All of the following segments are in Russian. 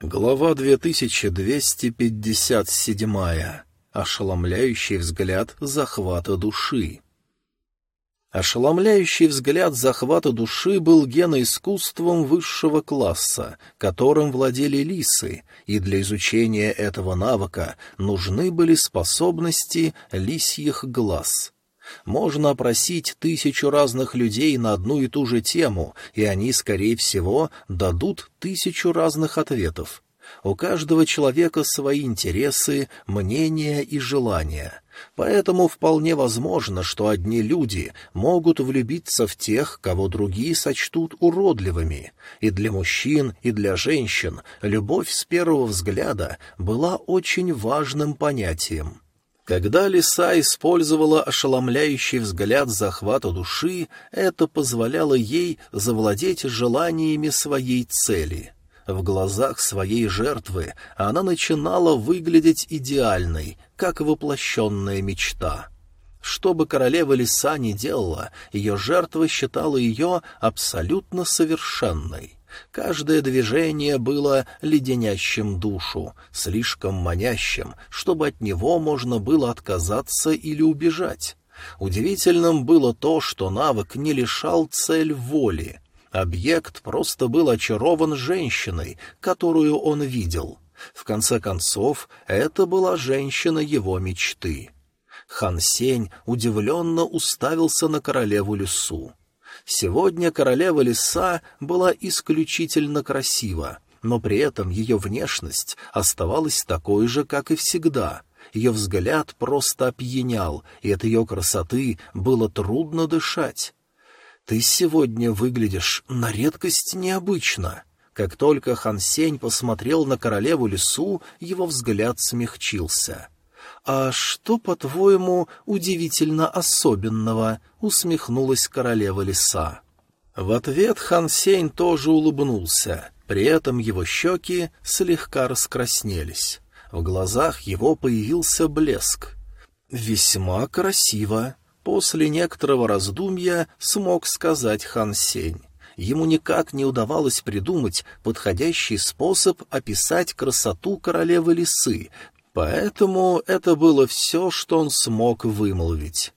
Глава 2257. Ошеломляющий взгляд захвата души. Ошеломляющий взгляд захвата души был геноискусством высшего класса, которым владели лисы, и для изучения этого навыка нужны были способности лисьих глаз. Можно опросить тысячу разных людей на одну и ту же тему, и они, скорее всего, дадут тысячу разных ответов. У каждого человека свои интересы, мнения и желания. Поэтому вполне возможно, что одни люди могут влюбиться в тех, кого другие сочтут уродливыми. И для мужчин, и для женщин любовь с первого взгляда была очень важным понятием. Когда лиса использовала ошеломляющий взгляд захвата души, это позволяло ей завладеть желаниями своей цели. В глазах своей жертвы она начинала выглядеть идеальной, как воплощенная мечта. Что бы королева лиса ни делала, ее жертва считала ее абсолютно совершенной. Каждое движение было леденящим душу, слишком манящим, чтобы от него можно было отказаться или убежать. Удивительным было то, что навык не лишал цель воли. Объект просто был очарован женщиной, которую он видел. В конце концов, это была женщина его мечты. Хан Сень удивленно уставился на королеву лесу. Сегодня королева леса была исключительно красива, но при этом ее внешность оставалась такой же, как и всегда. Ее взгляд просто опьянял, и от ее красоты было трудно дышать. «Ты сегодня выглядишь на редкость необычно». Как только Хан Сень посмотрел на королеву лесу, его взгляд смягчился — «А что, по-твоему, удивительно особенного?» — усмехнулась королева лиса. В ответ Хан Сень тоже улыбнулся, при этом его щеки слегка раскраснелись. В глазах его появился блеск. «Весьма красиво», — после некоторого раздумья смог сказать Хан Сень. Ему никак не удавалось придумать подходящий способ описать красоту королевы лисы, Поэтому это было все, что он смог вымолвить.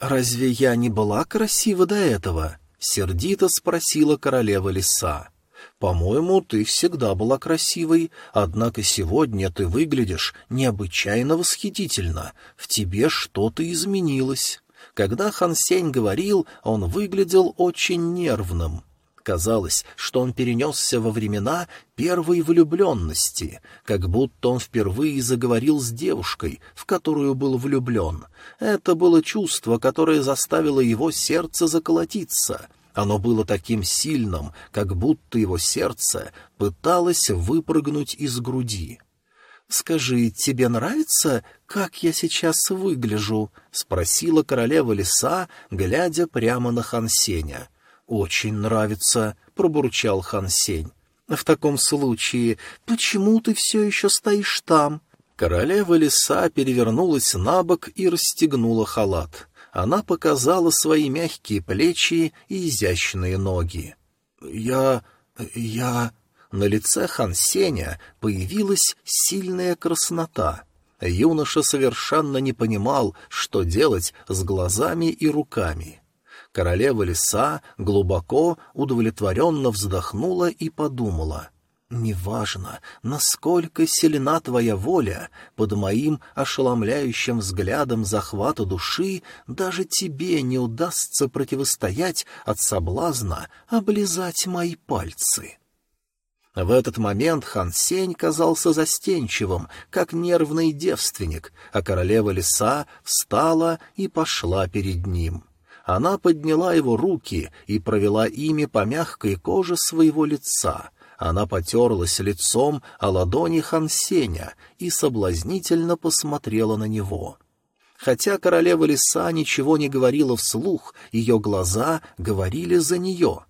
«Разве я не была красива до этого?» — сердито спросила королева лиса. «По-моему, ты всегда была красивой, однако сегодня ты выглядишь необычайно восхитительно. В тебе что-то изменилось». Когда Хан Сень говорил, он выглядел очень нервным. Казалось, что он перенесся во времена первой влюбленности, как будто он впервые заговорил с девушкой, в которую был влюблен. Это было чувство, которое заставило его сердце заколотиться. Оно было таким сильным, как будто его сердце пыталось выпрыгнуть из груди. «Скажи, тебе нравится, как я сейчас выгляжу?» — спросила королева леса, глядя прямо на Хансеня. — «Очень нравится», — пробурчал Хан Сень. «В таком случае, почему ты все еще стоишь там?» Королева лиса перевернулась на бок и расстегнула халат. Она показала свои мягкие плечи и изящные ноги. «Я... я...» На лице Хан Сеня появилась сильная краснота. Юноша совершенно не понимал, что делать с глазами и руками. Королева лиса глубоко, удовлетворенно вздохнула и подумала. «Неважно, насколько сильна твоя воля, под моим ошеломляющим взглядом захвата души даже тебе не удастся противостоять от соблазна облизать мои пальцы». В этот момент Хан Сень казался застенчивым, как нервный девственник, а королева лиса встала и пошла перед ним. Она подняла его руки и провела ими по мягкой коже своего лица. Она потерлась лицом о ладони Хансеня и соблазнительно посмотрела на него. Хотя королева лиса ничего не говорила вслух, ее глаза говорили за нее.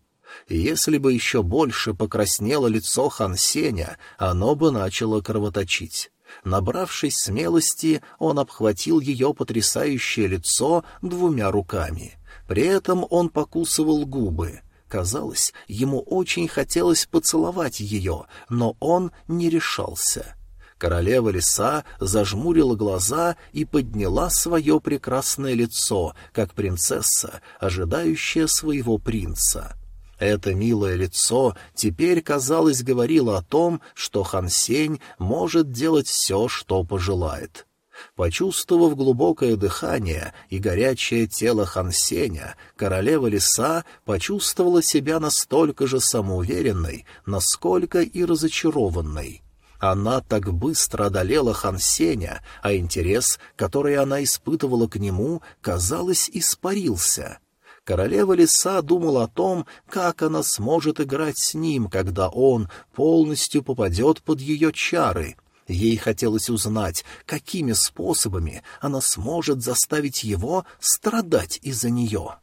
Если бы еще больше покраснело лицо Хансеня, оно бы начало кровоточить. Набравшись смелости, он обхватил ее потрясающее лицо двумя руками — при этом он покусывал губы. Казалось, ему очень хотелось поцеловать ее, но он не решался. Королева лиса зажмурила глаза и подняла свое прекрасное лицо, как принцесса, ожидающая своего принца. Это милое лицо теперь, казалось, говорило о том, что Хансень может делать все, что пожелает. Почувствовав глубокое дыхание и горячее тело Хансеня, королева лиса почувствовала себя настолько же самоуверенной, насколько и разочарованной. Она так быстро одолела Хансеня, а интерес, который она испытывала к нему, казалось, испарился. Королева лиса думала о том, как она сможет играть с ним, когда он полностью попадет под ее чары. Ей хотелось узнать, какими способами она сможет заставить его страдать из-за нее.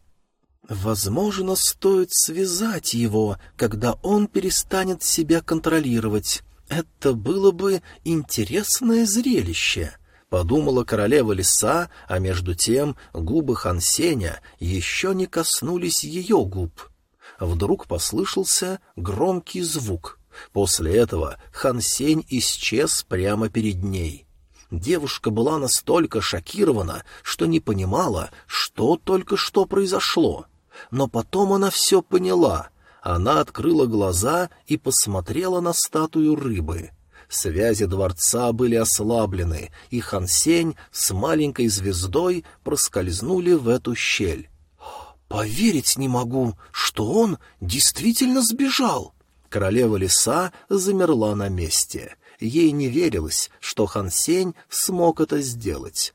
Возможно, стоит связать его, когда он перестанет себя контролировать. Это было бы интересное зрелище, — подумала королева лиса, а между тем губы Хансеня еще не коснулись ее губ. Вдруг послышался громкий звук. После этого Хансень исчез прямо перед ней. Девушка была настолько шокирована, что не понимала, что только что произошло. Но потом она все поняла — она открыла глаза и посмотрела на статую рыбы. Связи дворца были ослаблены, и Хансень с маленькой звездой проскользнули в эту щель. «Поверить не могу, что он действительно сбежал!» Королева лиса замерла на месте. Ей не верилось, что Хансень смог это сделать.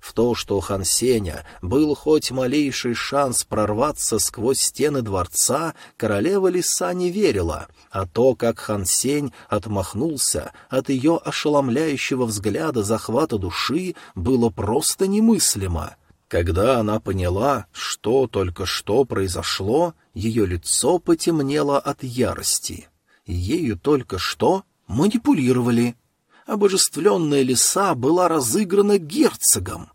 В то, что у Хан Сеня был хоть малейший шанс прорваться сквозь стены дворца, королева лиса не верила, а то, как Хан Сень отмахнулся от ее ошеломляющего взгляда захвата души, было просто немыслимо. Когда она поняла, что только что произошло, ее лицо потемнело от ярости. Ею только что манипулировали — обожествленная лиса была разыграна герцогом.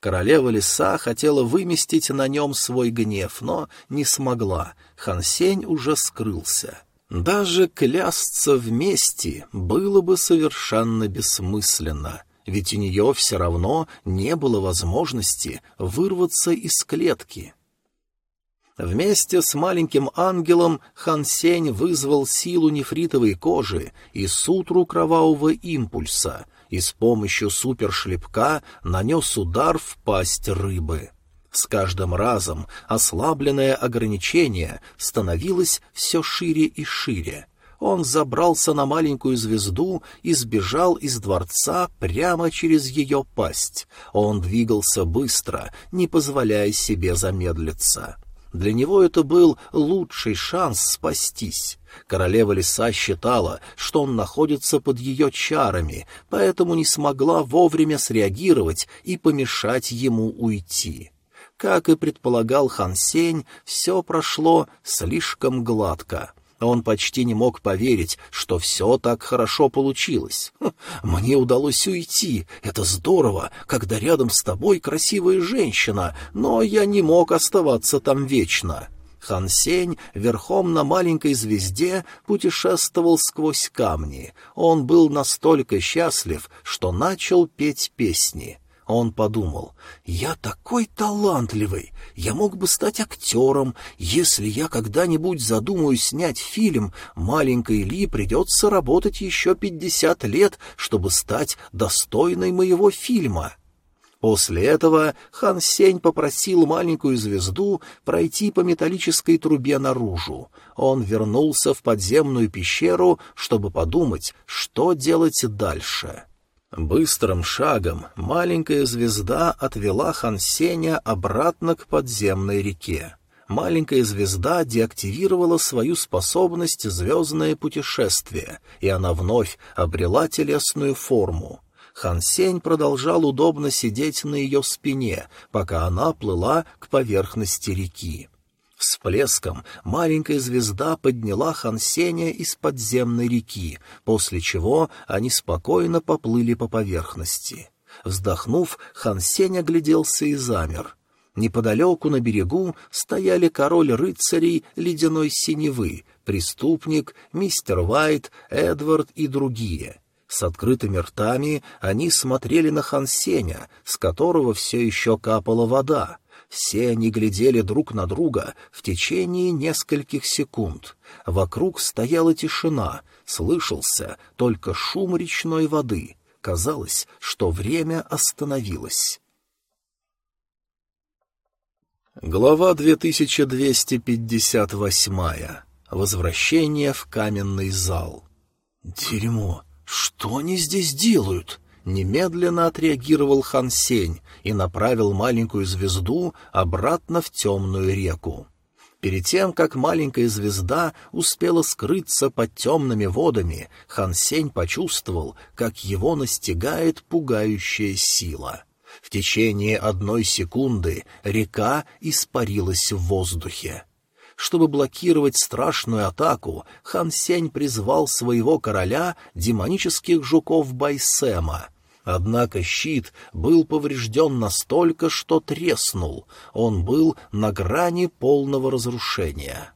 Королева лиса хотела выместить на нем свой гнев, но не смогла. Хансень уже скрылся. Даже клясться вместе было бы совершенно бессмысленно, ведь у нее все равно не было возможности вырваться из клетки. Вместе с маленьким ангелом Хан Сень вызвал силу нефритовой кожи и сутру кровавого импульса и с помощью супершлепка нанес удар в пасть рыбы. С каждым разом ослабленное ограничение становилось все шире и шире. Он забрался на маленькую звезду и сбежал из дворца прямо через ее пасть. Он двигался быстро, не позволяя себе замедлиться. Для него это был лучший шанс спастись. Королева лиса считала, что он находится под ее чарами, поэтому не смогла вовремя среагировать и помешать ему уйти. Как и предполагал Хан Сень, все прошло слишком гладко. Он почти не мог поверить, что все так хорошо получилось. «Мне удалось уйти. Это здорово, когда рядом с тобой красивая женщина, но я не мог оставаться там вечно». Хан Сень верхом на маленькой звезде путешествовал сквозь камни. Он был настолько счастлив, что начал петь песни. Он подумал, «Я такой талантливый, я мог бы стать актером. Если я когда-нибудь задумаю снять фильм, маленькой Ли придется работать еще пятьдесят лет, чтобы стать достойной моего фильма». После этого Хан Сень попросил маленькую звезду пройти по металлической трубе наружу. Он вернулся в подземную пещеру, чтобы подумать, что делать дальше. Быстрым шагом маленькая звезда отвела Хансеня обратно к подземной реке. Маленькая звезда деактивировала свою способность «Звездное путешествие», и она вновь обрела телесную форму. Хансень продолжал удобно сидеть на ее спине, пока она плыла к поверхности реки. Всплеском маленькая звезда подняла Хансеня из подземной реки, после чего они спокойно поплыли по поверхности. Вздохнув, Хансень огляделся и замер. Неподалеку на берегу стояли король рыцарей ледяной синевы, преступник, мистер Уайт, Эдвард и другие. С открытыми ртами они смотрели на Хансеня, с которого все еще капала вода. Все они глядели друг на друга в течение нескольких секунд. Вокруг стояла тишина, слышался только шум речной воды. Казалось, что время остановилось. Глава 2258. Возвращение в каменный зал. «Дерьмо! Что они здесь делают?» Немедленно отреагировал Хан Сень и направил маленькую звезду обратно в темную реку. Перед тем, как маленькая звезда успела скрыться под темными водами, Хан Сень почувствовал, как его настигает пугающая сила — в течение одной секунды река испарилась в воздухе. Чтобы блокировать страшную атаку, Хан Сень призвал своего короля демонических жуков Байсема. Однако щит был поврежден настолько, что треснул. Он был на грани полного разрушения.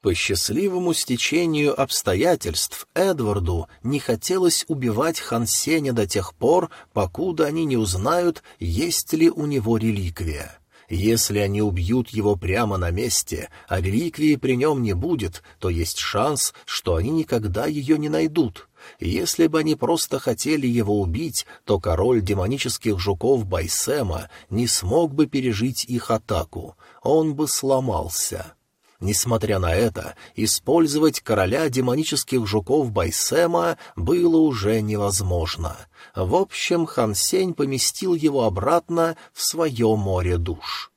По счастливому стечению обстоятельств Эдварду не хотелось убивать Хансеня до тех пор, покуда они не узнают, есть ли у него реликвия. Если они убьют его прямо на месте, а реликвии при нем не будет, то есть шанс, что они никогда ее не найдут. Если бы они просто хотели его убить, то король демонических жуков Байсема не смог бы пережить их атаку, он бы сломался. Несмотря на это, использовать короля демонических жуков Байсема было уже невозможно. В общем, Хан Сень поместил его обратно в свое море душ.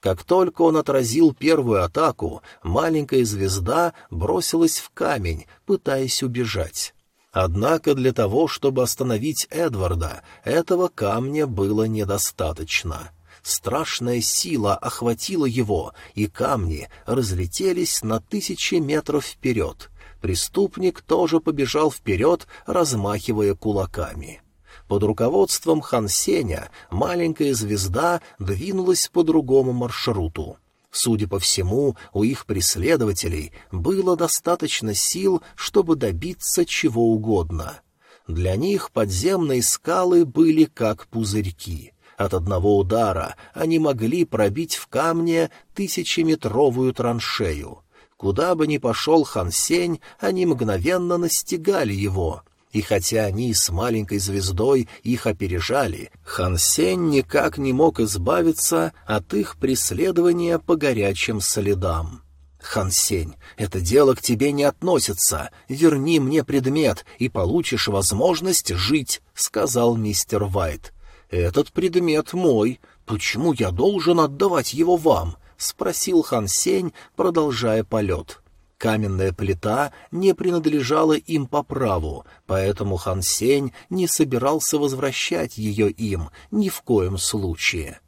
Как только он отразил первую атаку, маленькая звезда бросилась в камень, пытаясь убежать. Однако для того, чтобы остановить Эдварда, этого камня было недостаточно. Страшная сила охватила его, и камни разлетелись на тысячи метров вперед. Преступник тоже побежал вперед, размахивая кулаками. Под руководством Хансеня маленькая звезда двинулась по другому маршруту. Судя по всему, у их преследователей было достаточно сил, чтобы добиться чего угодно. Для них подземные скалы были как пузырьки. От одного удара они могли пробить в камне тысячеметровую траншею. Куда бы ни пошел Хан Сень, они мгновенно настигали его. И хотя они с маленькой звездой их опережали, Хан Сень никак не мог избавиться от их преследования по горячим следам. «Хан Сень, это дело к тебе не относится. Верни мне предмет, и получишь возможность жить», — сказал мистер Вайт. «Этот предмет мой. Почему я должен отдавать его вам?» — спросил Хан Сень, продолжая полет. Каменная плита не принадлежала им по праву, поэтому Хан Сень не собирался возвращать ее им ни в коем случае.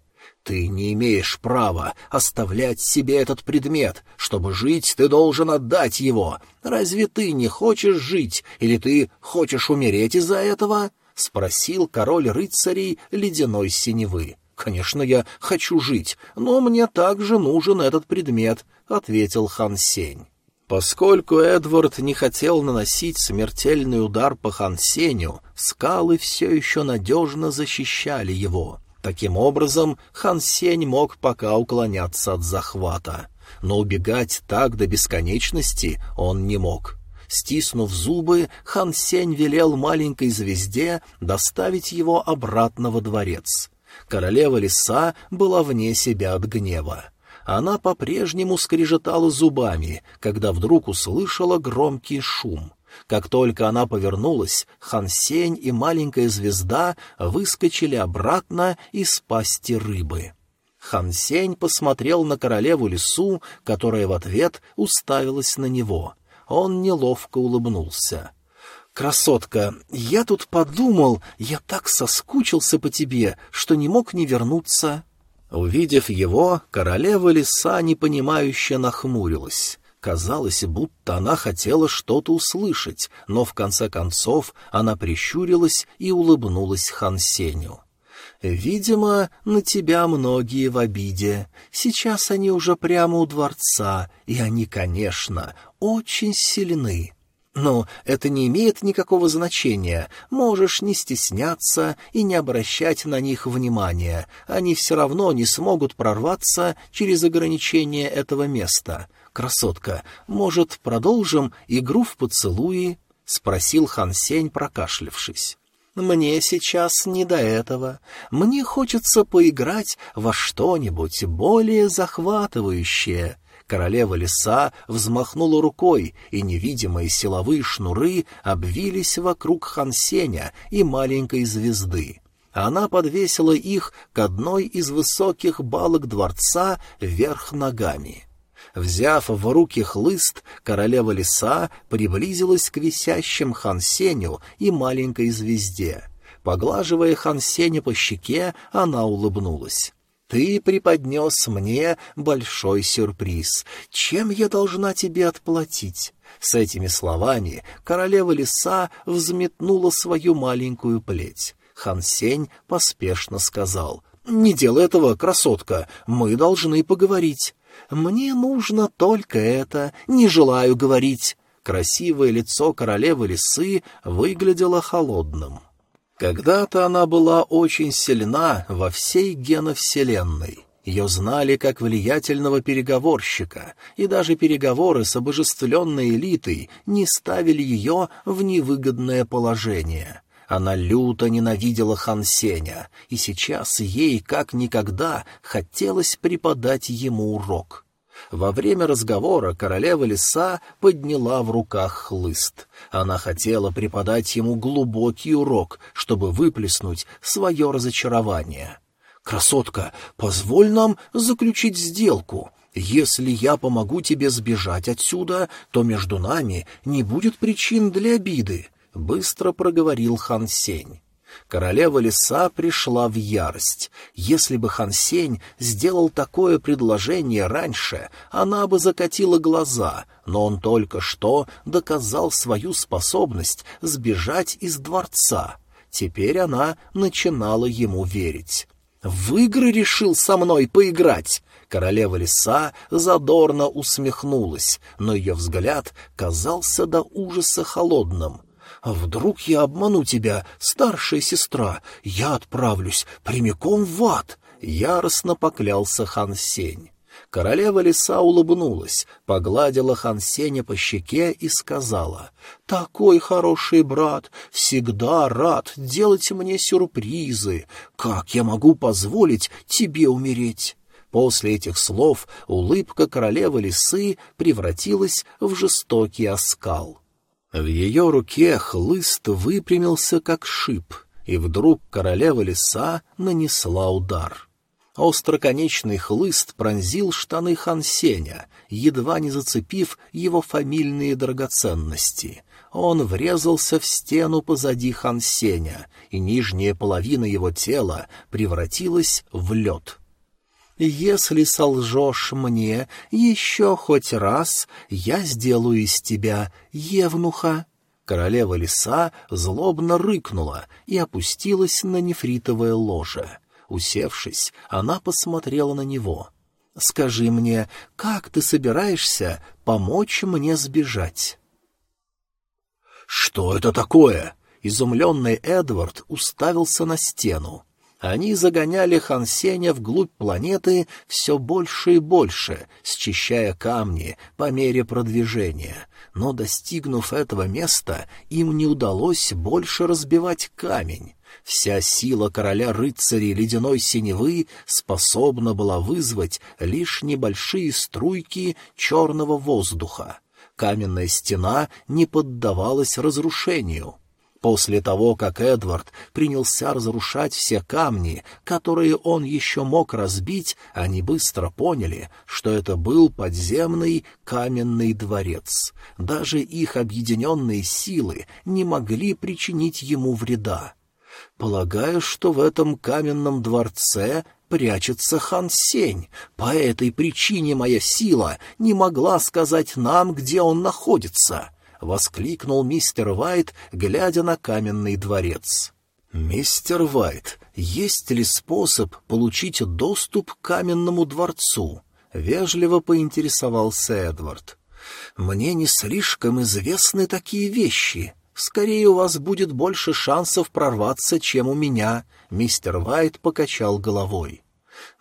«Ты не имеешь права оставлять себе этот предмет. Чтобы жить, ты должен отдать его. Разве ты не хочешь жить, или ты хочешь умереть из-за этого?» — спросил король рыцарей ледяной синевы. «Конечно, я хочу жить, но мне также нужен этот предмет», — ответил хан Сень. Поскольку Эдвард не хотел наносить смертельный удар по хан Сеню, скалы все еще надежно защищали его. Таким образом, хан Сень мог пока уклоняться от захвата. Но убегать так до бесконечности он не мог. Стиснув зубы, хан Сень велел маленькой звезде доставить его обратно во дворец. Королева лиса была вне себя от гнева. Она по-прежнему скрежетала зубами, когда вдруг услышала громкий шум. Как только она повернулась, Хан Сень и маленькая звезда выскочили обратно из пасти рыбы. Хан Сень посмотрел на королеву лису, которая в ответ уставилась на него. Он неловко улыбнулся. «Красотка, я тут подумал, я так соскучился по тебе, что не мог не вернуться». Увидев его, королева лиса непонимающе нахмурилась. Казалось, будто она хотела что-то услышать, но в конце концов она прищурилась и улыбнулась Хансеню. Видимо, на тебя многие в обиде. Сейчас они уже прямо у дворца, и они, конечно, очень сильны. Но это не имеет никакого значения. Можешь не стесняться и не обращать на них внимания. Они все равно не смогут прорваться через ограничения этого места. Красотка, может, продолжим игру в поцелуи? — спросил Хан Сень, прокашлявшись. Мне сейчас не до этого. Мне хочется поиграть во что-нибудь более захватывающее. Королева леса взмахнула рукой, и невидимые силовые шнуры обвились вокруг Хансеня и маленькой звезды. Она подвесила их к одной из высоких балок дворца вверх ногами. Взяв в руки хлыст, королева леса приблизилась к висящим Хансеню и маленькой звезде. Поглаживая Хансеня по щеке, она улыбнулась. «Ты преподнес мне большой сюрприз. Чем я должна тебе отплатить?» С этими словами королева леса взметнула свою маленькую плеть. Хансень поспешно сказал, «Не делай этого, красотка, мы должны поговорить». «Мне нужно только это, не желаю говорить». Красивое лицо королевы лисы выглядело холодным. Когда-то она была очень сильна во всей геновселенной. Ее знали как влиятельного переговорщика, и даже переговоры с обожествленной элитой не ставили ее в невыгодное положение. Она люто ненавидела Хан Сеня, и сейчас ей как никогда хотелось преподать ему урок. Во время разговора королева леса подняла в руках хлыст. Она хотела преподать ему глубокий урок, чтобы выплеснуть свое разочарование. «Красотка, позволь нам заключить сделку. Если я помогу тебе сбежать отсюда, то между нами не будет причин для обиды быстро проговорил Хан Сень. Королева леса пришла в ярость. Если бы Хан Сень сделал такое предложение раньше, она бы закатила глаза, но он только что доказал свою способность сбежать из дворца. Теперь она начинала ему верить. «В игры решил со мной поиграть!» Королева леса задорно усмехнулась, но ее взгляд казался до ужаса холодным. А вдруг я обману тебя, старшая сестра? Я отправлюсь прямиком в ад!» — яростно поклялся Хан Сень. Королева лиса улыбнулась, погладила Хан Сеня по щеке и сказала, «Такой хороший брат, всегда рад делать мне сюрпризы. Как я могу позволить тебе умереть?» После этих слов улыбка королевы лисы превратилась в жестокий оскал. В ее руке хлыст выпрямился, как шип, и вдруг королева леса нанесла удар. Остроконечный хлыст пронзил штаны Хансеня, едва не зацепив его фамильные драгоценности. Он врезался в стену позади Хансеня, и нижняя половина его тела превратилась в лед. Если солжешь мне еще хоть раз, я сделаю из тебя евнуха». Королева лиса злобно рыкнула и опустилась на нефритовое ложе. Усевшись, она посмотрела на него. «Скажи мне, как ты собираешься помочь мне сбежать?» «Что это такое?» Изумленный Эдвард уставился на стену. Они загоняли Хансеня вглубь планеты все больше и больше, счищая камни по мере продвижения. Но, достигнув этого места, им не удалось больше разбивать камень. Вся сила короля рыцарей ледяной синевы способна была вызвать лишь небольшие струйки черного воздуха. Каменная стена не поддавалась разрушению — После того, как Эдвард принялся разрушать все камни, которые он еще мог разбить, они быстро поняли, что это был подземный каменный дворец. Даже их объединенные силы не могли причинить ему вреда. Полагаю, что в этом каменном дворце прячется хан Сень. По этой причине моя сила не могла сказать нам, где он находится. — воскликнул мистер Уайт, глядя на каменный дворец. «Мистер Вайт, есть ли способ получить доступ к каменному дворцу?» — вежливо поинтересовался Эдвард. «Мне не слишком известны такие вещи. Скорее, у вас будет больше шансов прорваться, чем у меня», — мистер Вайт покачал головой.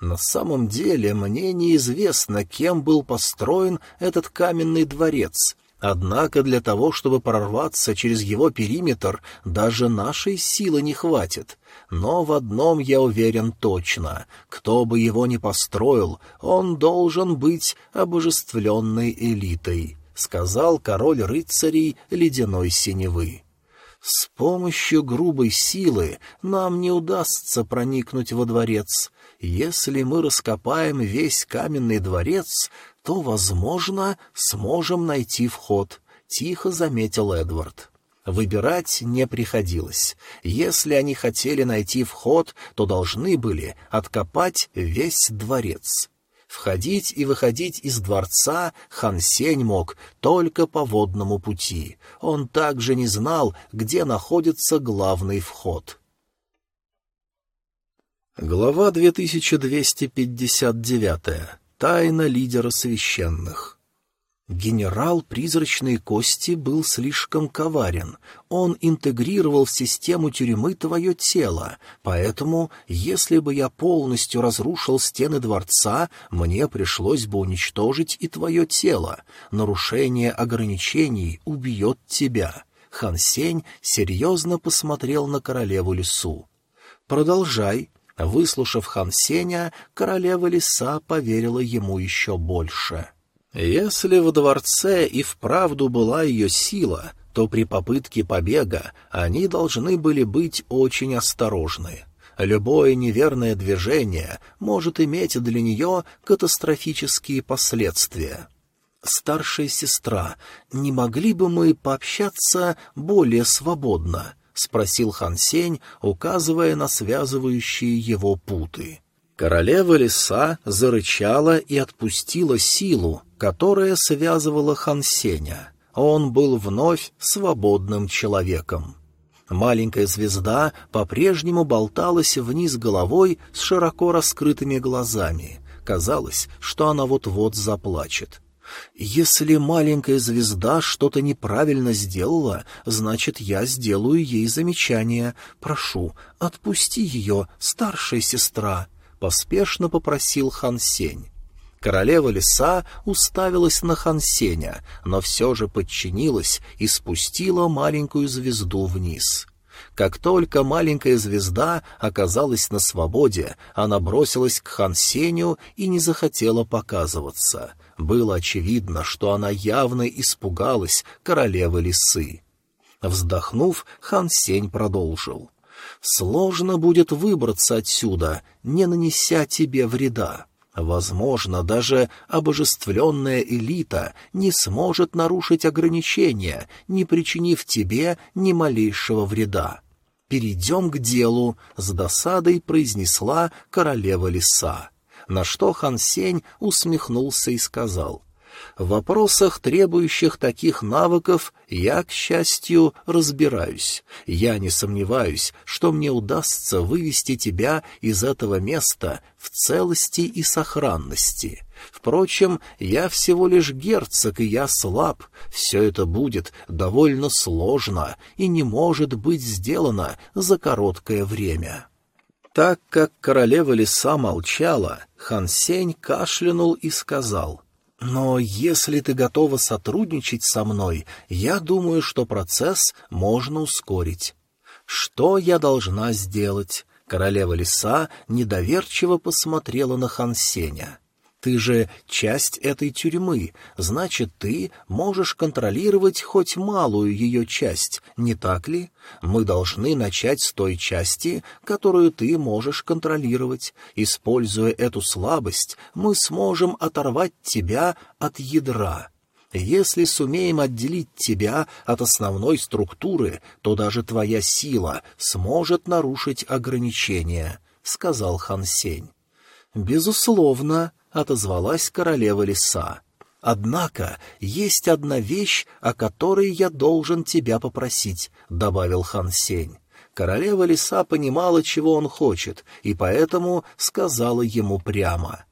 «На самом деле мне неизвестно, кем был построен этот каменный дворец». Однако для того, чтобы прорваться через его периметр, даже нашей силы не хватит. Но в одном я уверен точно. Кто бы его ни построил, он должен быть обожествленной элитой сказал король рыцарей ледяной синевы. «С помощью грубой силы нам не удастся проникнуть во дворец. Если мы раскопаем весь каменный дворец, то, возможно, сможем найти вход», — тихо заметил Эдвард. Выбирать не приходилось. Если они хотели найти вход, то должны были откопать весь дворец. Входить и выходить из дворца Хан Сень мог только по водному пути. Он также не знал, где находится главный вход. Глава 2259. Тайна лидера священных. Генерал призрачной кости был слишком коварен. Он интегрировал в систему тюрьмы твое тело, поэтому, если бы я полностью разрушил стены дворца, мне пришлось бы уничтожить и твое тело. Нарушение ограничений убьет тебя. Хан Сень серьезно посмотрел на королеву лесу. «Продолжай», Выслушав Хан Сеня, королева леса поверила ему еще больше. Если в дворце и вправду была ее сила, то при попытке побега они должны были быть очень осторожны. Любое неверное движение может иметь для нее катастрофические последствия. «Старшая сестра, не могли бы мы пообщаться более свободно?» — спросил Хан Сень, указывая на связывающие его путы. Королева леса зарычала и отпустила силу, которая связывала Хансеня. Он был вновь свободным человеком. Маленькая звезда по-прежнему болталась вниз головой с широко раскрытыми глазами. Казалось, что она вот-вот заплачет. «Если маленькая звезда что-то неправильно сделала, значит, я сделаю ей замечание. Прошу, отпусти ее, старшая сестра», — поспешно попросил Хан Сень. Королева леса уставилась на Хансеня, но все же подчинилась и спустила маленькую звезду вниз. Как только маленькая звезда оказалась на свободе, она бросилась к Хансеню и не захотела показываться. Было очевидно, что она явно испугалась королевы лисы. Вздохнув, Хан Сень продолжил. «Сложно будет выбраться отсюда, не нанеся тебе вреда. Возможно, даже обожествленная элита не сможет нарушить ограничения, не причинив тебе ни малейшего вреда. «Перейдем к делу», — с досадой произнесла королева леса. На что Хан Сень усмехнулся и сказал, в вопросах, требующих таких навыков, я, к счастью, разбираюсь. Я не сомневаюсь, что мне удастся вывести тебя из этого места в целости и сохранности. Впрочем, я всего лишь герцог, и я слаб. Все это будет довольно сложно и не может быть сделано за короткое время». Так как королева леса молчала, Хан Сень кашлянул и сказал — но если ты готова сотрудничать со мной, я думаю, что процесс можно ускорить. Что я должна сделать? Королева лиса недоверчиво посмотрела на Хансеня. Ты же часть этой тюрьмы, значит, ты можешь контролировать хоть малую ее часть, не так ли? Мы должны начать с той части, которую ты можешь контролировать. Используя эту слабость, мы сможем оторвать тебя от ядра». Если сумеем отделить тебя от основной структуры, то даже твоя сила сможет нарушить ограничения», — сказал Хан Сень. «Безусловно», — отозвалась королева леса. «Однако есть одна вещь, о которой я должен тебя попросить», — добавил Хан Сень. Королева лиса понимала, чего он хочет, и поэтому сказала ему прямо.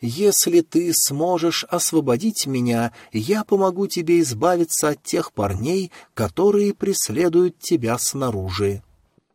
«Если ты сможешь освободить меня, я помогу тебе избавиться от тех парней, которые преследуют тебя снаружи».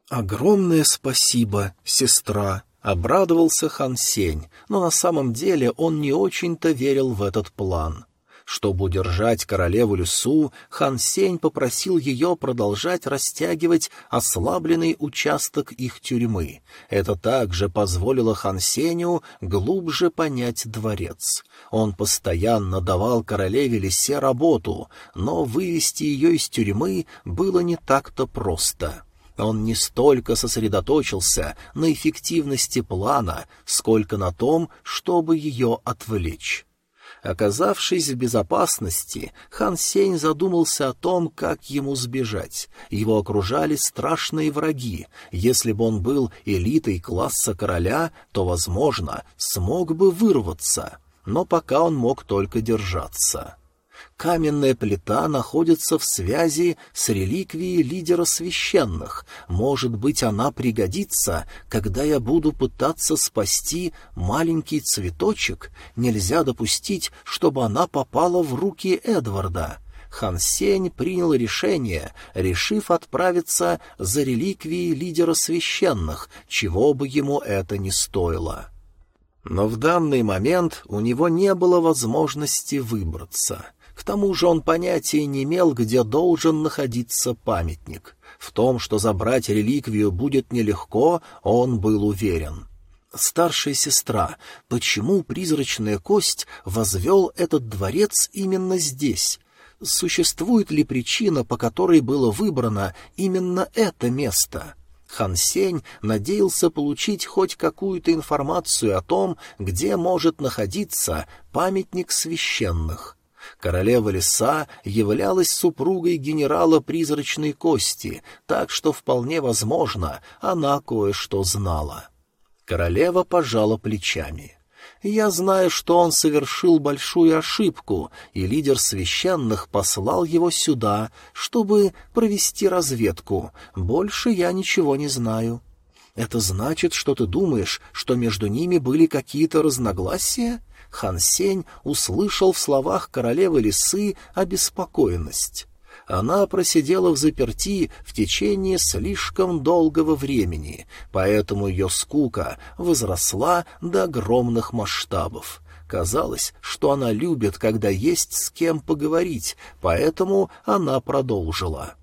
«Огромное спасибо, сестра», — обрадовался Хан Сень, но на самом деле он не очень-то верил в этот план. Чтобы удержать королеву Люсу, хан Сень попросил ее продолжать растягивать ослабленный участок их тюрьмы. Это также позволило хан Сеню глубже понять дворец. Он постоянно давал королеве Лисе работу, но вывести ее из тюрьмы было не так-то просто. Он не столько сосредоточился на эффективности плана, сколько на том, чтобы ее отвлечь. Оказавшись в безопасности, хан Сень задумался о том, как ему сбежать. Его окружали страшные враги. Если бы он был элитой класса короля, то, возможно, смог бы вырваться. Но пока он мог только держаться каменная плита находится в связи с реликвией лидера священных. Может быть, она пригодится, когда я буду пытаться спасти маленький цветочек? Нельзя допустить, чтобы она попала в руки Эдварда. Хан Сень принял решение, решив отправиться за реликвией лидера священных, чего бы ему это ни стоило. Но в данный момент у него не было возможности выбраться — к тому же он понятия не имел, где должен находиться памятник. В том, что забрать реликвию будет нелегко, он был уверен. Старшая сестра, почему призрачная кость возвел этот дворец именно здесь? Существует ли причина, по которой было выбрано именно это место? Хан Сень надеялся получить хоть какую-то информацию о том, где может находиться памятник священных. Королева леса являлась супругой генерала призрачной кости, так что вполне возможно, она кое-что знала. Королева пожала плечами. Я знаю, что он совершил большую ошибку, и лидер священных послал его сюда, чтобы провести разведку. Больше я ничего не знаю. Это значит, что ты думаешь, что между ними были какие-то разногласия? Хан Сень услышал в словах королевы лисы обеспокоенность. Она просидела в заперти в течение слишком долгого времени, поэтому ее скука возросла до огромных масштабов. Казалось, что она любит, когда есть с кем поговорить, поэтому она продолжила.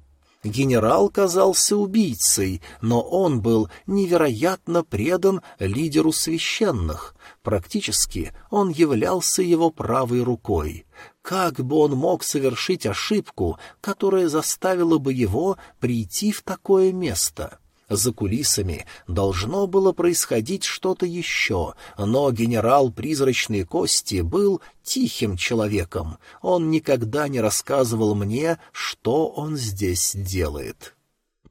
Генерал казался убийцей, но он был невероятно предан лидеру священных. Практически он являлся его правой рукой. Как бы он мог совершить ошибку, которая заставила бы его прийти в такое место? За кулисами должно было происходить что-то еще, но генерал Призрачной Кости был тихим человеком. Он никогда не рассказывал мне, что он здесь делает.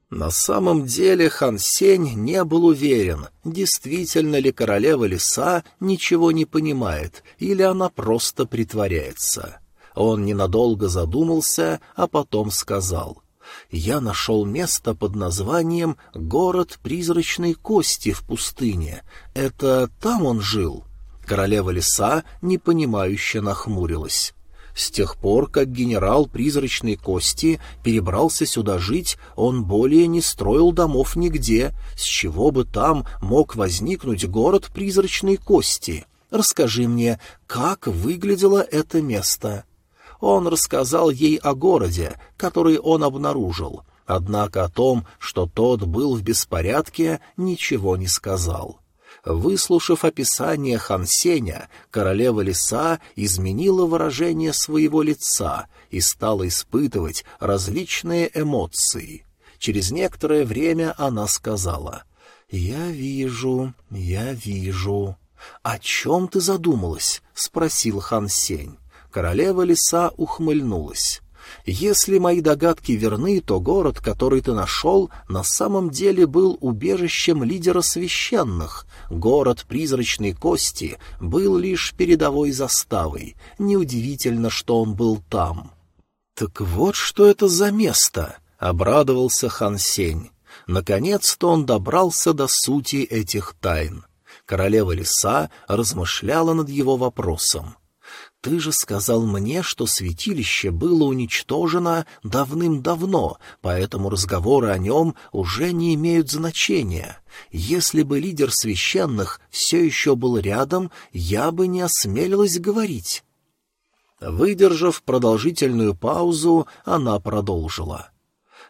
На самом деле Хан Сень не был уверен, действительно ли королева леса ничего не понимает, или она просто притворяется. Он ненадолго задумался, а потом сказал — я нашел место под названием «Город призрачной кости в пустыне». Это там он жил?» Королева леса непонимающе нахмурилась. С тех пор, как генерал призрачной кости перебрался сюда жить, он более не строил домов нигде, с чего бы там мог возникнуть город призрачной кости. Расскажи мне, как выглядело это место?» Он рассказал ей о городе, который он обнаружил, однако о том, что тот был в беспорядке, ничего не сказал. Выслушав описание Хансеня, королева леса изменила выражение своего лица и стала испытывать различные эмоции. Через некоторое время она сказала «Я вижу, я вижу». «О чем ты задумалась?» — спросил Хан Сень. Королева лиса ухмыльнулась. «Если мои догадки верны, то город, который ты нашел, на самом деле был убежищем лидера священных. Город призрачной кости был лишь передовой заставой. Неудивительно, что он был там». «Так вот что это за место!» — обрадовался Хан Сень. Наконец-то он добрался до сути этих тайн. Королева леса размышляла над его вопросом. «Ты же сказал мне, что святилище было уничтожено давным-давно, поэтому разговоры о нем уже не имеют значения. Если бы лидер священных все еще был рядом, я бы не осмелилась говорить». Выдержав продолжительную паузу, она продолжила.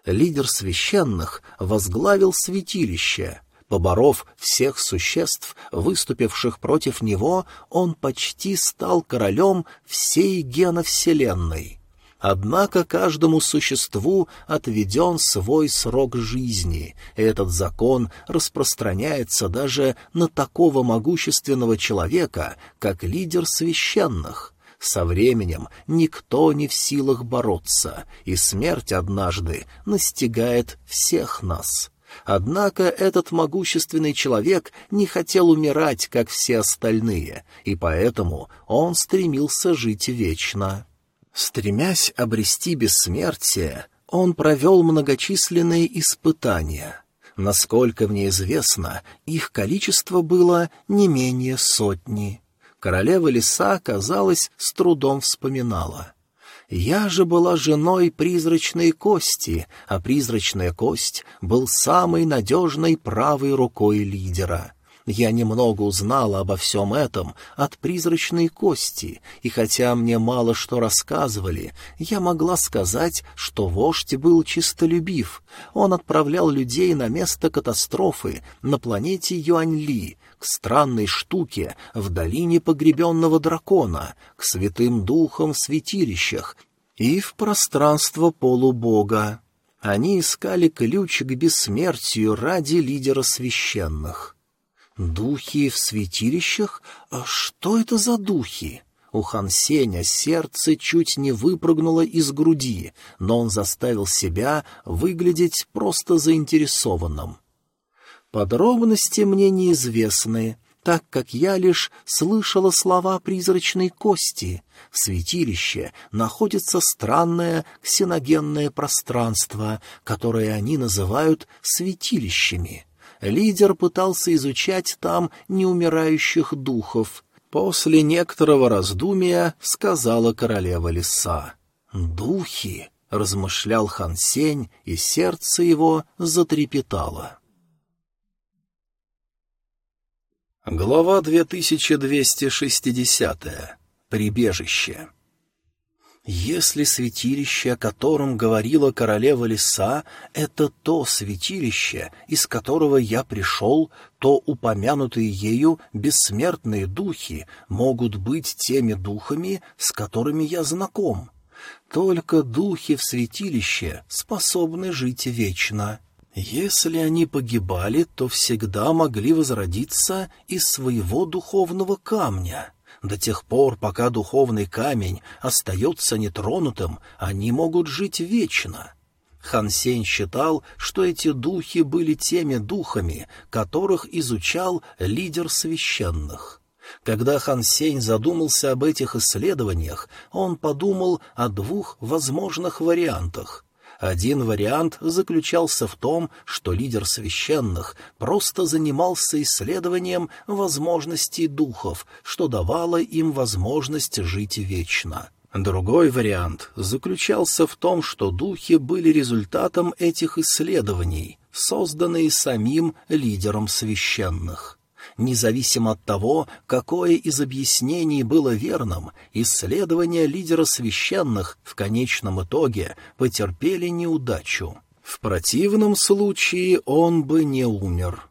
Лидер священных возглавил святилище — Поборов всех существ, выступивших против него, он почти стал королем всей геновселенной. Однако каждому существу отведен свой срок жизни, и этот закон распространяется даже на такого могущественного человека, как лидер священных. Со временем никто не в силах бороться, и смерть однажды настигает всех нас. Однако этот могущественный человек не хотел умирать, как все остальные, и поэтому он стремился жить вечно. Стремясь обрести бессмертие, он провел многочисленные испытания. Насколько мне известно, их количество было не менее сотни. Королева леса, казалось, с трудом вспоминала — я же была женой призрачной кости, а призрачная кость был самой надежной правой рукой лидера. Я немного узнала обо всем этом от призрачной кости, и хотя мне мало что рассказывали, я могла сказать, что вождь был чистолюбив. Он отправлял людей на место катастрофы на планете Юаньли, к странной штуке в долине погребенного дракона, к святым духам в святилищах и в пространство полубога. Они искали ключ к бессмертию ради лидера священных. Духи в святилищах? А что это за духи? У Хан Сеня сердце чуть не выпрыгнуло из груди, но он заставил себя выглядеть просто заинтересованным. Подробности мне неизвестны, так как я лишь слышала слова призрачной кости. В святилище находится странное ксеногенное пространство, которое они называют святилищами. Лидер пытался изучать там неумирающих духов. После некоторого раздумия сказала королева леса. «Духи!» — размышлял Хан Сень, и сердце его затрепетало. Глава 2260. Прибежище. Если святилище, о котором говорила королева леса, это то святилище, из которого я пришел, то упомянутые ею бессмертные духи могут быть теми духами, с которыми я знаком. Только духи в святилище способны жить вечно. Если они погибали, то всегда могли возродиться из своего духовного камня. До тех пор, пока духовный камень остается нетронутым, они могут жить вечно. Хан Сень считал, что эти духи были теми духами, которых изучал лидер священных. Когда Хан Сень задумался об этих исследованиях, он подумал о двух возможных вариантах — один вариант заключался в том, что лидер священных просто занимался исследованием возможностей духов, что давало им возможность жить вечно. Другой вариант заключался в том, что духи были результатом этих исследований, созданные самим лидером священных. Независимо от того, какое из объяснений было верным, исследования лидера священных в конечном итоге потерпели неудачу. В противном случае он бы не умер.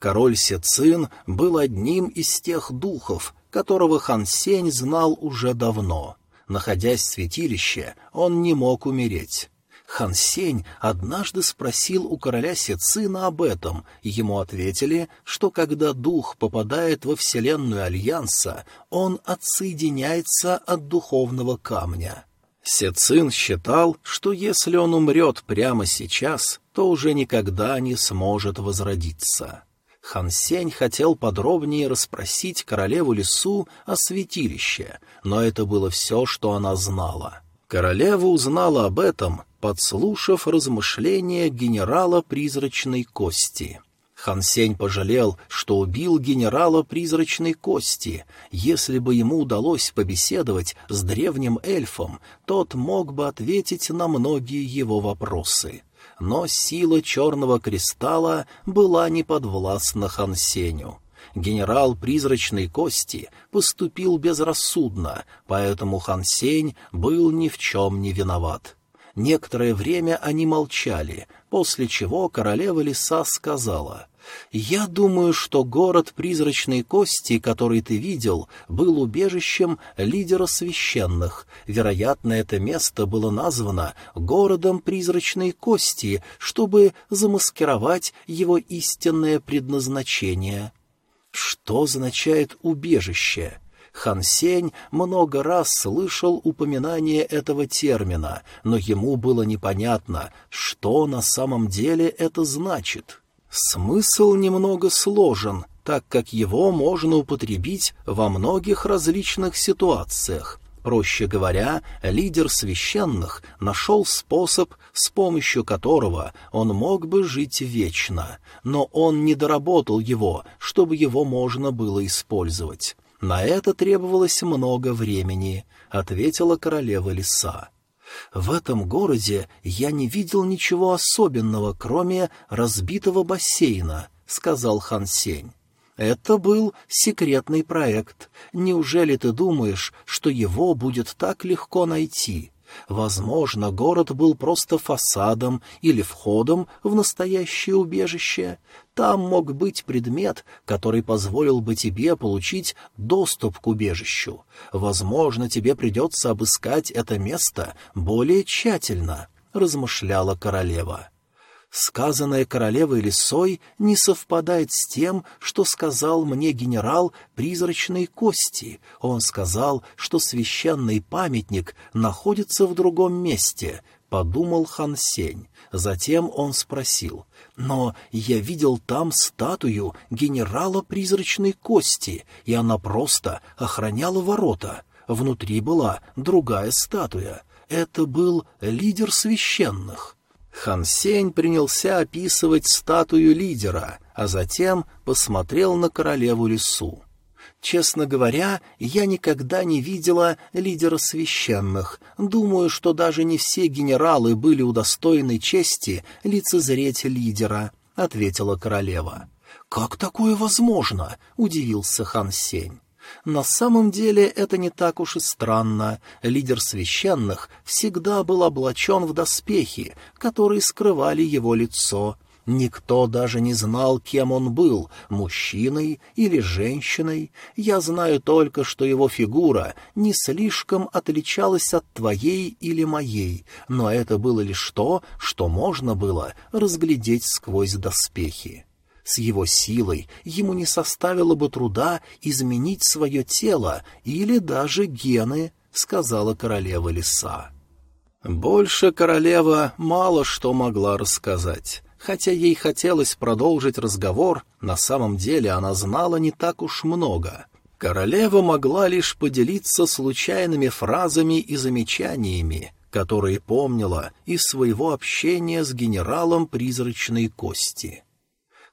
Король Сецин был одним из тех духов, которого Хан Сень знал уже давно. Находясь в святилище, он не мог умереть. Хан Сень однажды спросил у короля Сицина об этом, и ему ответили, что когда дух попадает во вселенную Альянса, он отсоединяется от духовного камня. Сецин считал, что если он умрет прямо сейчас, то уже никогда не сможет возродиться. Хан Сень хотел подробнее расспросить королеву лесу о святилище, но это было все, что она знала. Королева узнала об этом подслушав размышления генерала призрачной кости. Хан Сень пожалел, что убил генерала призрачной кости. Если бы ему удалось побеседовать с древним эльфом, тот мог бы ответить на многие его вопросы. Но сила черного кристалла была не подвластна Хан Сенью. Генерал призрачной кости поступил безрассудно, поэтому Хан Сень был ни в чем не виноват. Некоторое время они молчали, после чего королева лиса сказала — я думаю, что город призрачной кости, который ты видел, был убежищем лидера священных. Вероятно, это место было названо городом призрачной кости, чтобы замаскировать его истинное предназначение. Что означает убежище? Хан Сень много раз слышал упоминание этого термина, но ему было непонятно, что на самом деле это значит. Смысл немного сложен, так как его можно употребить во многих различных ситуациях. Проще говоря, лидер священных нашел способ, с помощью которого он мог бы жить вечно, но он не доработал его, чтобы его можно было использовать. На это требовалось много времени, — ответила королева леса. В этом городе я не видел ничего особенного, кроме разбитого бассейна, — сказал Хан Сень. Это был секретный проект. Неужели ты думаешь, что его будет так легко найти? Возможно, город был просто фасадом или входом в настоящее убежище. Там мог быть предмет, который позволил бы тебе получить доступ к убежищу. Возможно, тебе придется обыскать это место более тщательно, — размышляла королева. Сказанное королевой лисой не совпадает с тем, что сказал мне генерал призрачной кости. Он сказал, что священный памятник находится в другом месте, — подумал Хан Сень. Затем он спросил, «Но я видел там статую генерала призрачной кости, и она просто охраняла ворота. Внутри была другая статуя. Это был лидер священных». Хан Сень принялся описывать статую лидера, а затем посмотрел на королеву лесу. Честно говоря, я никогда не видела лидера священных. Думаю, что даже не все генералы были удостоены чести лицезреть лидера, — ответила королева. — Как такое возможно? — удивился хан Сень. На самом деле это не так уж и странно. Лидер священных всегда был облачен в доспехи, которые скрывали его лицо. Никто даже не знал, кем он был, мужчиной или женщиной. Я знаю только, что его фигура не слишком отличалась от твоей или моей, но это было лишь то, что можно было разглядеть сквозь доспехи. С его силой ему не составило бы труда изменить свое тело или даже гены, — сказала королева леса. Больше королева мало что могла рассказать. Хотя ей хотелось продолжить разговор, на самом деле она знала не так уж много. Королева могла лишь поделиться случайными фразами и замечаниями, которые помнила из своего общения с генералом призрачной кости.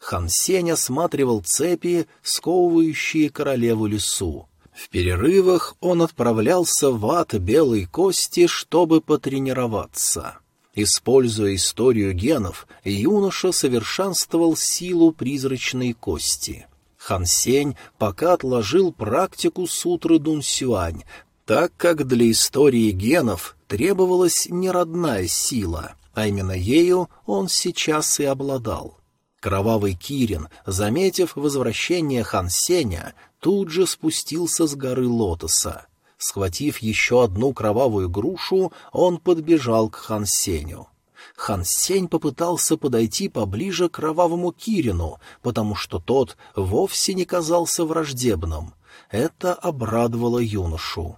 Хан Сень осматривал цепи, сковывающие королеву лесу. В перерывах он отправлялся в ад белой кости, чтобы потренироваться. Используя историю генов, юноша совершенствовал силу призрачной кости. Хан Сень пока отложил практику сутры Дун Сюань, так как для истории генов требовалась неродная сила, а именно ею он сейчас и обладал. Кровавый Кирин, заметив возвращение Хан Сеня, тут же спустился с горы Лотоса. Схватив еще одну кровавую грушу, он подбежал к Хан Сеню. Хан Сень попытался подойти поближе к кровавому Кирину, потому что тот вовсе не казался враждебным. Это обрадовало юношу.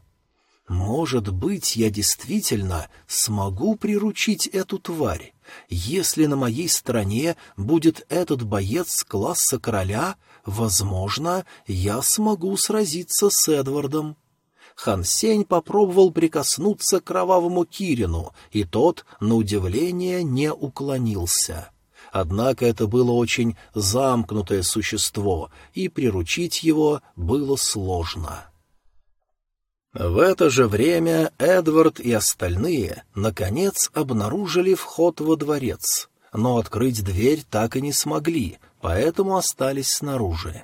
«Может быть, я действительно смогу приручить эту тварь. Если на моей стороне будет этот боец класса короля, возможно, я смогу сразиться с Эдвардом». Хан Сень попробовал прикоснуться к кровавому Кирину, и тот, на удивление, не уклонился. Однако это было очень замкнутое существо, и приручить его было сложно. В это же время Эдвард и остальные, наконец, обнаружили вход во дворец, но открыть дверь так и не смогли, поэтому остались снаружи.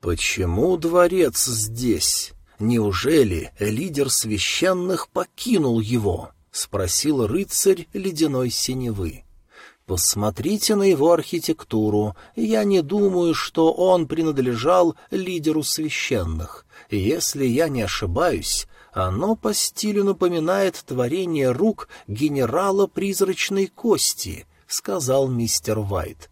«Почему дворец здесь? Неужели лидер священных покинул его?» — спросил рыцарь ледяной синевы. Посмотрите на его архитектуру. Я не думаю, что он принадлежал лидеру священных. Если я не ошибаюсь, оно по стилю напоминает творение рук генерала призрачной кости, — сказал мистер Вайт.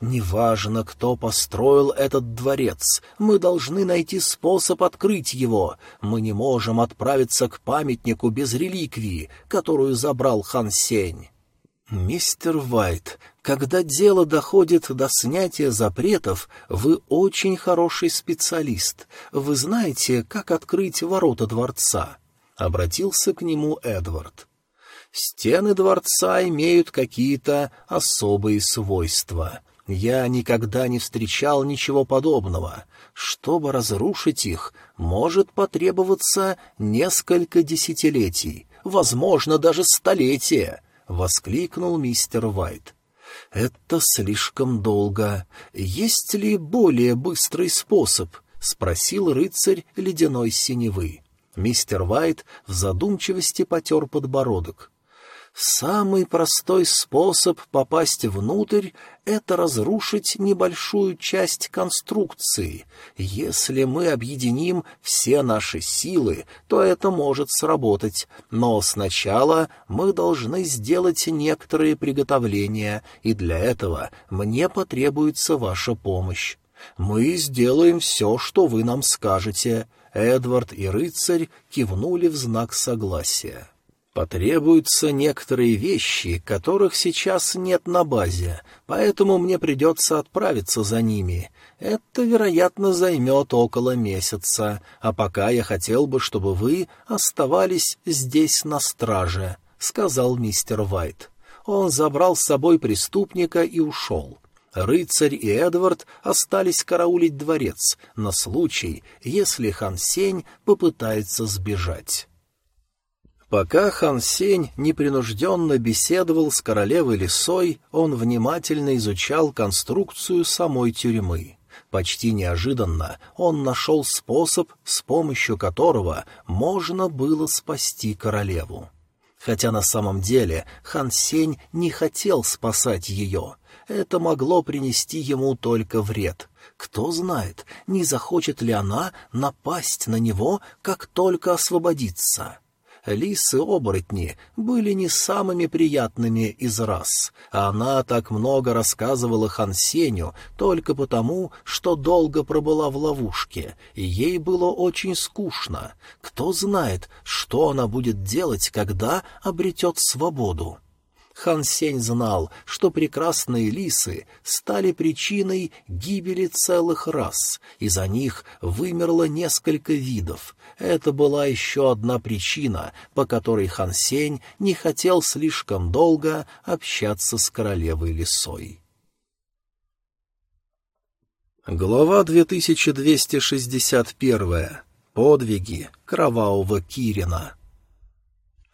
«Неважно, кто построил этот дворец, мы должны найти способ открыть его. Мы не можем отправиться к памятнику без реликвии, которую забрал хан Сень». «Мистер Вайт, когда дело доходит до снятия запретов, вы очень хороший специалист. Вы знаете, как открыть ворота дворца?» — обратился к нему Эдвард. «Стены дворца имеют какие-то особые свойства. Я никогда не встречал ничего подобного. Чтобы разрушить их, может потребоваться несколько десятилетий, возможно, даже столетия» воскликнул мистер Вайт. «Это слишком долго. Есть ли более быстрый способ?» — спросил рыцарь ледяной синевы. Мистер Вайт в задумчивости потер подбородок. Самый простой способ попасть внутрь — это разрушить небольшую часть конструкции. Если мы объединим все наши силы, то это может сработать, но сначала мы должны сделать некоторые приготовления, и для этого мне потребуется ваша помощь. Мы сделаем все, что вы нам скажете. Эдвард и рыцарь кивнули в знак согласия. Потребуются некоторые вещи, которых сейчас нет на базе, поэтому мне придется отправиться за ними. Это, вероятно, займет около месяца, а пока я хотел бы, чтобы вы оставались здесь на страже», — сказал мистер Вайт. Он забрал с собой преступника и ушел. Рыцарь и Эдвард остались караулить дворец на случай, если Хан Сень попытается сбежать. Пока хан Сень непринужденно беседовал с королевой лисой, он внимательно изучал конструкцию самой тюрьмы. Почти неожиданно он нашел способ, с помощью которого можно было спасти королеву. Хотя на самом деле хан Сень не хотел спасать ее. Это могло принести ему только вред. Кто знает, не захочет ли она напасть на него, как только освободится лисы-оборотни были не самыми приятными из рас, она так много рассказывала Хансеню только потому, что долго пробыла в ловушке, и ей было очень скучно. Кто знает, что она будет делать, когда обретет свободу. Хан Сень знал, что прекрасные лисы стали причиной гибели целых рас, из-за них вымерло несколько видов. Это была еще одна причина, по которой Хан Сень не хотел слишком долго общаться с королевой лисой. Глава 2261. Подвиги кровавого Кирина.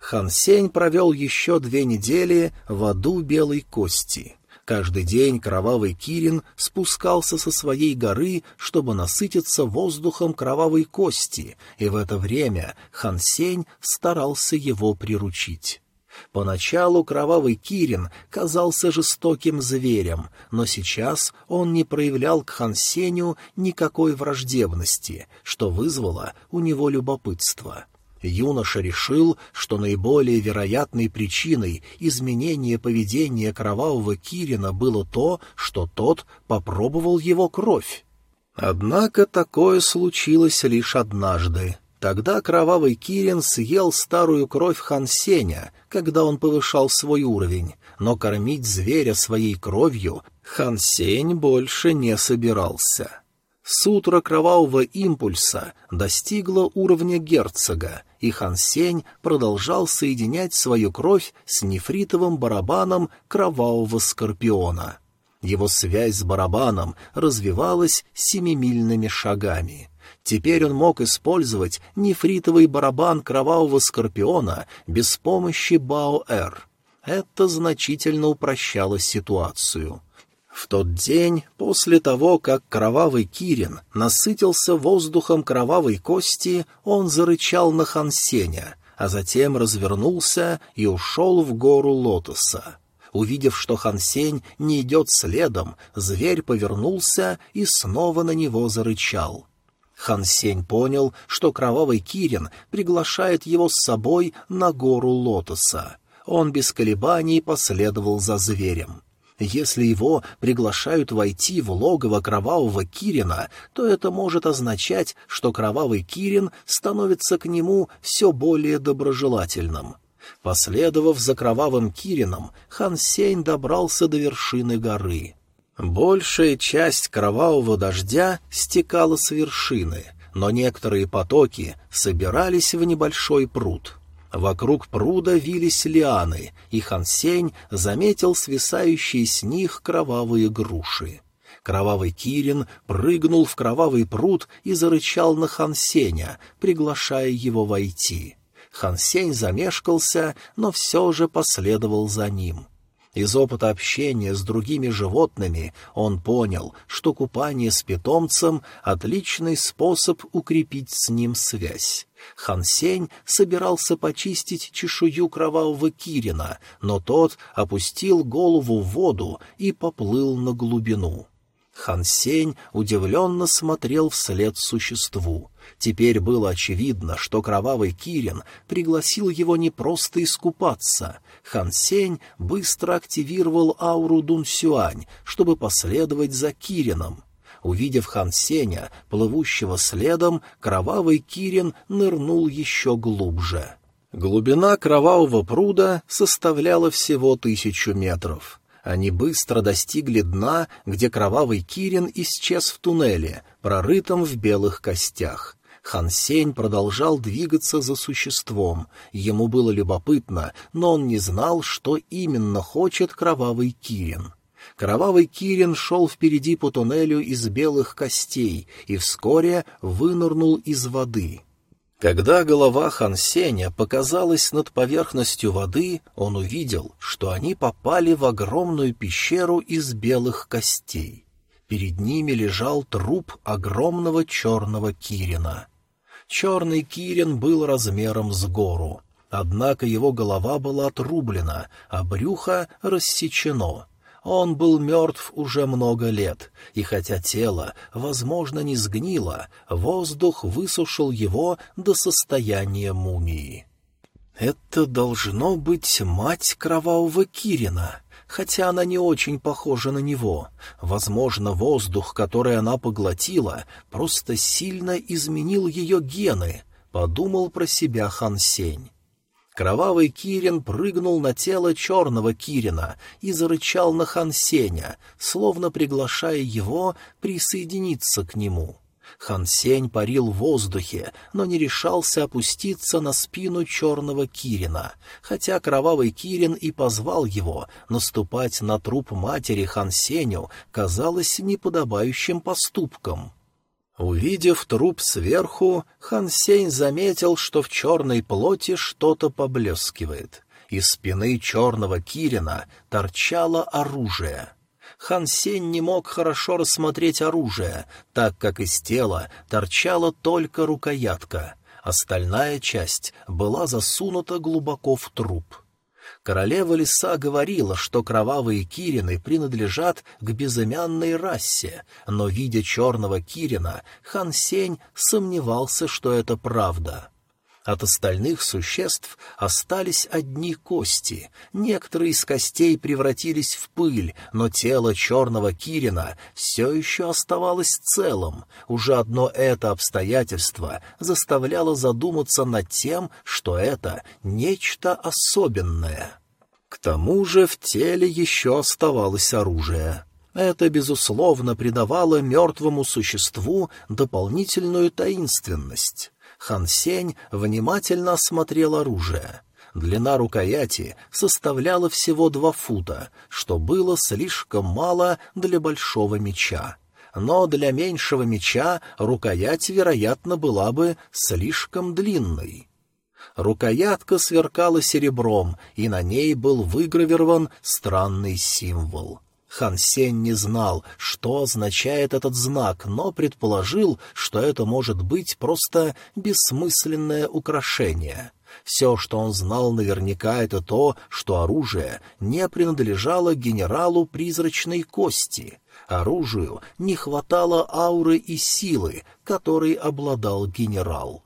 Хан Сень провел еще две недели в аду белой кости. Каждый день кровавый Кирин спускался со своей горы, чтобы насытиться воздухом кровавой кости, и в это время Хан Сень старался его приручить. Поначалу кровавый Кирин казался жестоким зверем, но сейчас он не проявлял к Хансеню никакой враждебности, что вызвало у него любопытство. Юноша решил, что наиболее вероятной причиной изменения поведения кровавого Кирина было то, что тот попробовал его кровь. Однако такое случилось лишь однажды. Тогда кровавый Кирин съел старую кровь Хансеня, когда он повышал свой уровень, но кормить зверя своей кровью Хансень больше не собирался. Сутра кровавого импульса достигла уровня герцога, и Хансень продолжал соединять свою кровь с нефритовым барабаном кровавого скорпиона. Его связь с барабаном развивалась семимильными шагами. Теперь он мог использовать нефритовый барабан кровавого скорпиона без помощи Бао-Эр. Это значительно упрощало ситуацию. В тот день, после того, как кровавый Кирин насытился воздухом кровавой кости, он зарычал на Хансеня, а затем развернулся и ушел в гору лотоса. Увидев, что Хансень не идет следом, зверь повернулся и снова на него зарычал. Хансень понял, что кровавый Кирин приглашает его с собой на гору лотоса. Он без колебаний последовал за зверем. Если его приглашают войти в логово кровавого Кирина, то это может означать, что кровавый Кирин становится к нему все более доброжелательным. Последовав за кровавым Кирином, Хан Сень добрался до вершины горы. Большая часть кровавого дождя стекала с вершины, но некоторые потоки собирались в небольшой пруд. Вокруг пруда вились лианы, и Хансень заметил свисающие с них кровавые груши. Кровавый Кирин прыгнул в кровавый пруд и зарычал на Хансеня, приглашая его войти. Хансень замешкался, но все же последовал за ним. Из опыта общения с другими животными он понял, что купание с питомцем — отличный способ укрепить с ним связь. Хан Сень собирался почистить чешую кровавого Кирина, но тот опустил голову в воду и поплыл на глубину. Хан Сень удивленно смотрел вслед существу. Теперь было очевидно, что кровавый Кирин пригласил его не просто искупаться. Хан Сень быстро активировал ауру Дун Сюань, чтобы последовать за Кирином. Увидев Хан Сеня, плывущего следом, кровавый Кирин нырнул еще глубже. Глубина кровавого пруда составляла всего тысячу метров. Они быстро достигли дна, где кровавый Кирин исчез в туннеле, прорытом в белых костях. Хан Сень продолжал двигаться за существом. Ему было любопытно, но он не знал, что именно хочет кровавый Кирин. Кровавый Кирин шел впереди по туннелю из белых костей и вскоре вынырнул из воды. Когда голова Хансеня показалась над поверхностью воды, он увидел, что они попали в огромную пещеру из белых костей. Перед ними лежал труп огромного черного Кирина. Черный Кирин был размером с гору, однако его голова была отрублена, а брюхо рассечено — он был мертв уже много лет, и хотя тело, возможно, не сгнило, воздух высушил его до состояния мумии. Это должно быть мать кровавого Кирина, хотя она не очень похожа на него. Возможно, воздух, который она поглотила, просто сильно изменил ее гены, — подумал про себя Хан Сень. Кровавый Кирин прыгнул на тело черного Кирина и зарычал на Хансеня, словно приглашая его присоединиться к нему. Хансень парил в воздухе, но не решался опуститься на спину черного Кирина, хотя кровавый Кирин и позвал его, наступать на труп матери Хансеню казалось неподобающим поступком. Увидев труп сверху, Хан Сень заметил, что в черной плоти что-то поблескивает. Из спины черного Кирина торчало оружие. Хан Сень не мог хорошо рассмотреть оружие, так как из тела торчала только рукоятка. Остальная часть была засунута глубоко в труп. Королева леса говорила, что кровавые кирины принадлежат к безымянной расе, но, видя черного кирина, хан Сень сомневался, что это правда. От остальных существ остались одни кости. Некоторые из костей превратились в пыль, но тело черного Кирина все еще оставалось целым. Уже одно это обстоятельство заставляло задуматься над тем, что это нечто особенное. К тому же в теле еще оставалось оружие. Это, безусловно, придавало мертвому существу дополнительную таинственность. Хан Сень внимательно осмотрел оружие. Длина рукояти составляла всего два фута, что было слишком мало для большого меча. Но для меньшего меча рукоять, вероятно, была бы слишком длинной. Рукоятка сверкала серебром, и на ней был выгравирован странный символ. Хан Сень не знал, что означает этот знак, но предположил, что это может быть просто бессмысленное украшение. Все, что он знал наверняка, это то, что оружие не принадлежало генералу призрачной кости. Оружию не хватало ауры и силы, которой обладал генерал.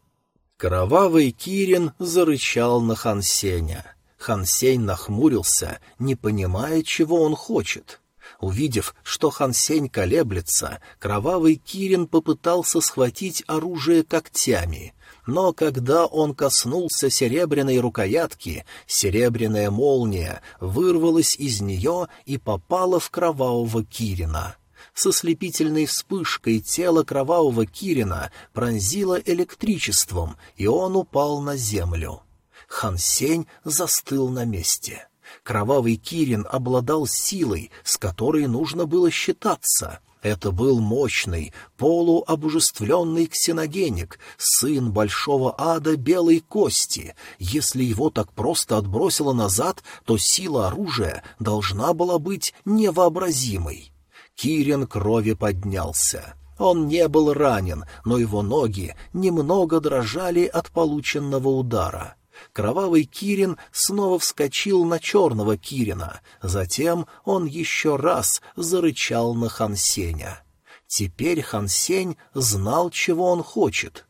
Кровавый Кирин зарычал на Хансеня. Хансень нахмурился, не понимая, чего он хочет. Увидев, что Хансень колеблется, кровавый Кирин попытался схватить оружие когтями, но когда он коснулся серебряной рукоятки, серебряная молния вырвалась из нее и попала в кровавого Кирина. Со слепительной вспышкой тело кровавого Кирина пронзило электричеством, и он упал на землю. Хан Сень застыл на месте. Кровавый Кирин обладал силой, с которой нужно было считаться — это был мощный, полуобожествленный ксеногеник, сын большого ада белой кости. Если его так просто отбросило назад, то сила оружия должна была быть невообразимой. Кирин крови поднялся. Он не был ранен, но его ноги немного дрожали от полученного удара. Кровавый Кирин снова вскочил на черного Кирина. Затем он еще раз зарычал на Хансеня. Теперь Хансень знал, чего он хочет.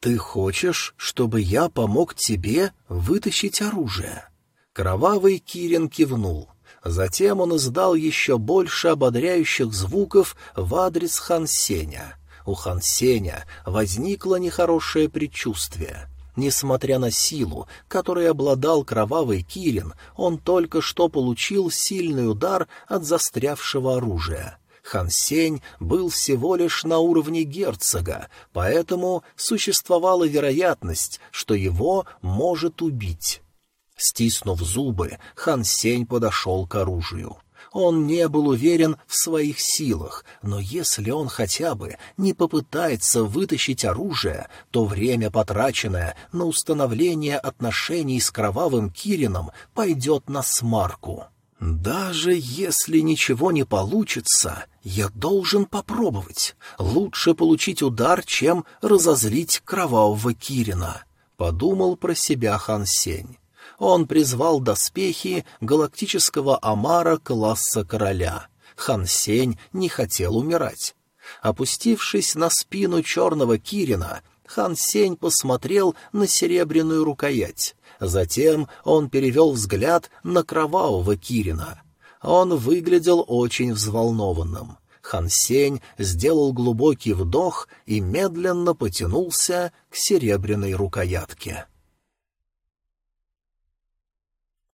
«Ты хочешь, чтобы я помог тебе вытащить оружие?» Кровавый Кирин кивнул. Затем он издал еще больше ободряющих звуков в адрес Хансеня. У Хансеня возникло нехорошее предчувствие. Несмотря на силу, которой обладал кровавый Кирин, он только что получил сильный удар от застрявшего оружия. Хан Сень был всего лишь на уровне герцога, поэтому существовала вероятность, что его может убить. Стиснув зубы, Хан Сень подошел к оружию. Он не был уверен в своих силах, но если он хотя бы не попытается вытащить оружие, то время, потраченное на установление отношений с кровавым Кирином, пойдет на смарку. «Даже если ничего не получится, я должен попробовать. Лучше получить удар, чем разозлить кровавого Кирина», — подумал про себя Хан Сень он призвал доспехи галактического Амара класса короля. Хан Сень не хотел умирать. Опустившись на спину черного Кирина, Хан Сень посмотрел на серебряную рукоять. Затем он перевел взгляд на кровавого Кирина. Он выглядел очень взволнованным. Хан Сень сделал глубокий вдох и медленно потянулся к серебряной рукоятке.